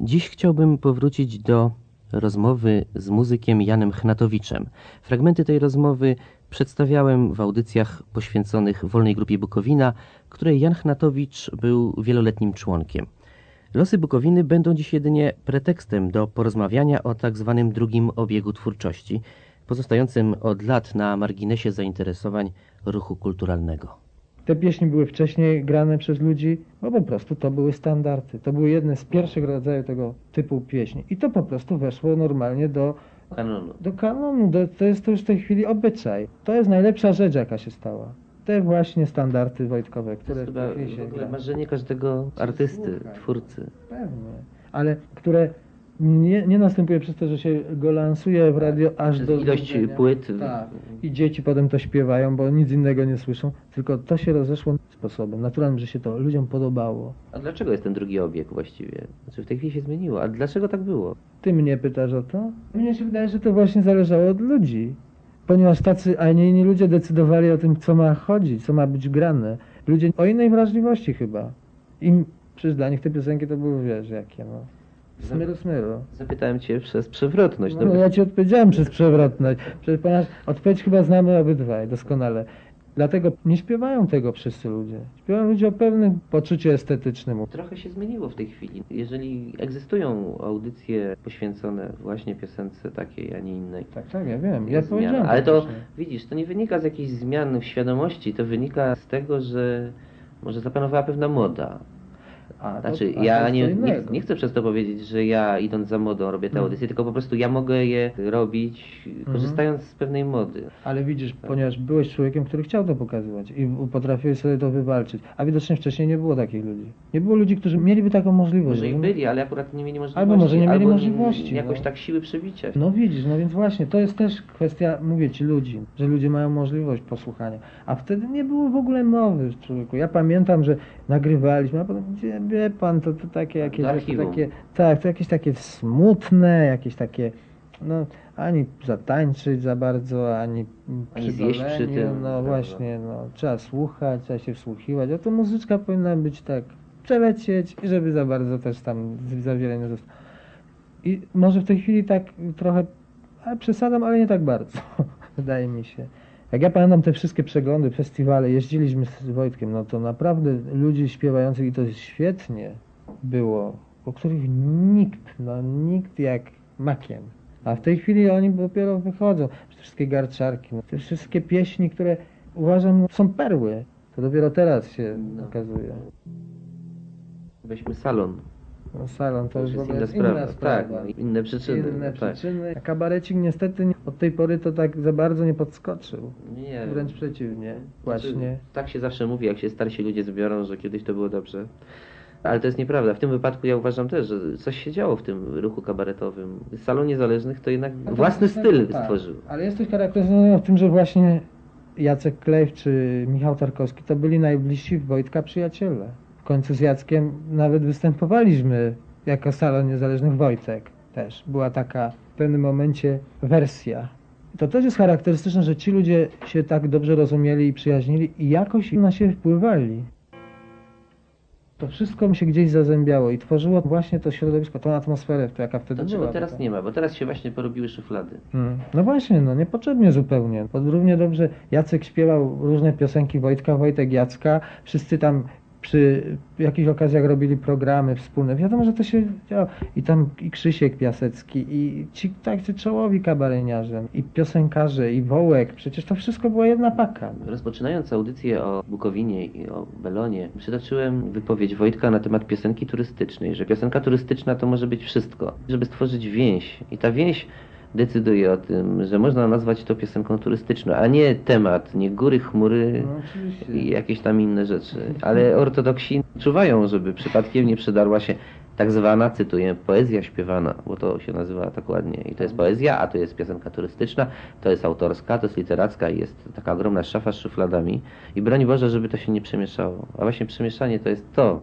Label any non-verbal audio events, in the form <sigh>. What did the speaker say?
Dziś chciałbym powrócić do rozmowy z muzykiem Janem Chnatowiczem. Fragmenty tej rozmowy przedstawiałem w audycjach poświęconych Wolnej Grupie Bukowina, której Jan Chnatowicz był wieloletnim członkiem. Losy Bukowiny będą dziś jedynie pretekstem do porozmawiania o tak zwanym drugim obiegu twórczości, pozostającym od lat na marginesie zainteresowań ruchu kulturalnego. Te pieśni były wcześniej grane przez ludzi, bo po prostu to były standardy. To były jedne z pierwszych rodzajów tego typu pieśni. I to po prostu weszło normalnie do Kanonu. do kanonu. Do, to jest to już w tej chwili obyczaj. To jest najlepsza rzecz, jaka się stała. Te właśnie standardy wojtkowe, To które jest w w ogóle marzenie każdego artysty, Słuchaj. twórcy. Pewnie. Ale które nie, nie następuje przez to, że się go lansuje w radio aż Przez do ilość płyt. Tak. I dzieci potem to śpiewają, bo nic innego nie słyszą. Tylko to się rozeszło sposobem naturalnym, że się to ludziom podobało. A dlaczego jest ten drugi obieg właściwie? Znaczy w tej chwili się zmieniło. A dlaczego tak było? Ty mnie pytasz o to? Mnie się wydaje, że to właśnie zależało od ludzi. Ponieważ tacy, a nie inni ludzie decydowali o tym, co ma chodzić, co ma być grane. Ludzie o innej wrażliwości chyba. Im, przecież dla nich te piosenki to były, wiesz, jakie no. Smyru. Zapytałem cię przez przewrotność. No, ja ci odpowiedziałem przez przewrotność. Przecież ponieważ odpowiedź chyba znamy obydwaj doskonale. Dlatego nie śpiewają tego wszyscy ludzie. Śpiewają ludzie o pewnym poczuciu estetycznym. Trochę się zmieniło w tej chwili. Jeżeli egzystują audycje poświęcone właśnie piosence takiej, a nie innej. Tak, tak, ja wiem. Ja powiedziałem. Ale to wcześniej. widzisz, to nie wynika z jakichś zmian w świadomości, to wynika z tego, że może zapanowała pewna moda. A, to- Znaczy, to ja nie, nie, nie chcę przez to powiedzieć, że ja idąc za modą robię te Mhm. audycje, tylko po prostu ja mogę je robić korzystając z pewnej mody. Ale widzisz, ponieważ byłeś człowiekiem, który chciał to pokazywać i potrafiłeś sobie to wywalczyć, a widocznie wcześniej nie było takich ludzi. Nie było ludzi, którzy mieliby taką możliwość. Może i byli, ale akurat nie mieli możliwości. Albo może nie mieli albo możliwości, Jakoś no. tak siły przebicia. No widzisz, no więc właśnie, to jest też kwestia, mówię ci, ludzi, że ludzie mają możliwość posłuchania. A wtedy nie było w ogóle mowy, człowieku. Ja pamiętam, że nagrywaliśmy, a potem, gdzie, wie pan, to, to takie jakieś, takie, tak, to jakieś takie smutne, jakieś takie, no, ani zatańczyć za bardzo, ani, Ani zjeść przy tym, No prawda. właśnie, no, trzeba słuchać, trzeba się wsłuchiwać, a to muzyczka powinna być tak przelecieć i żeby za bardzo też tam za wiele nie zostało. I może w tej chwili tak trochę, ale przesadzam, ale nie tak bardzo, <laughs> wydaje mi się. Jak ja pamiętam te wszystkie przeglądy, festiwale, jeździliśmy z Wojtkiem, no to naprawdę ludzi śpiewających i to świetnie było, o których nikt, no nikt jak makiem. A w tej chwili oni dopiero wychodzą. Te wszystkie garczarki, no, te wszystkie pieśni, które uważam no, są perły. To dopiero teraz się No. okazuje. Weźmy salon. No, salon to, To już jest inna sprawa. inna sprawa. Tak, inne przyczyny. Inne tak. przyczyny. A kabarecik niestety nie- od tej pory to tak za bardzo nie podskoczył. Nie. Wręcz przeciwnie. Właśnie. Znaczy, tak się zawsze mówi, jak się starsi ludzie zbiorą, że kiedyś to było dobrze. Ale to jest nieprawda. W tym wypadku ja uważam też, że coś się działo w tym ruchu kabaretowym. Salon Niezależnych to jednak No to własny jest- styl tak. stworzył. Ale jest coś charakterystycznego w tym, że właśnie Jacek Klejw czy Michał Tarkowski to byli najbliżsi Wojtka przyjaciele. W końcu z Jackiem nawet występowaliśmy jako Salon Niezależnych Wojtek też. Była taka w pewnym momencie wersja. To też jest charakterystyczne, że ci ludzie się tak dobrze rozumieli i przyjaźnili i jakoś na siebie wpływali. To wszystko mi się gdzieś zazębiało i tworzyło właśnie to środowisko, tą atmosferę, jaka wtedy To była. czego teraz taka. nie ma, bo teraz się właśnie porobiły szuflady. Mm. No właśnie, no niepotrzebnie zupełnie. Bo równie dobrze Jacek śpiewał różne piosenki Wojtka, Wojtek Jacka. Wszyscy tam przy jakichś okazjach robili programy wspólne. Wiadomo, że to się działo. I tam i Krzysiek Piasecki, i ci tacy czołowi kabareniarze, i piosenkarze, i Wołek. Przecież to wszystko była jedna paka. Rozpoczynając audycję o Bukowinie i o Belonie, przytoczyłem wypowiedź Wojtka na temat piosenki turystycznej, że piosenka turystyczna to może być wszystko, żeby stworzyć więź. I ta więź decyduje o tym, że można nazwać to piosenką turystyczną, a nie temat, nie góry, chmury No, i jakieś tam inne rzeczy. Ale ortodoksi czuwają, żeby przypadkiem nie przedarła się tak zwana, cytuję, poezja śpiewana, bo to się nazywa tak ładnie. I to jest poezja, a to jest piosenka turystyczna, to jest autorska, to jest literacka i jest taka ogromna szafa z szufladami. I broń Boże, żeby to się nie przemieszało. A właśnie przemieszanie to jest to,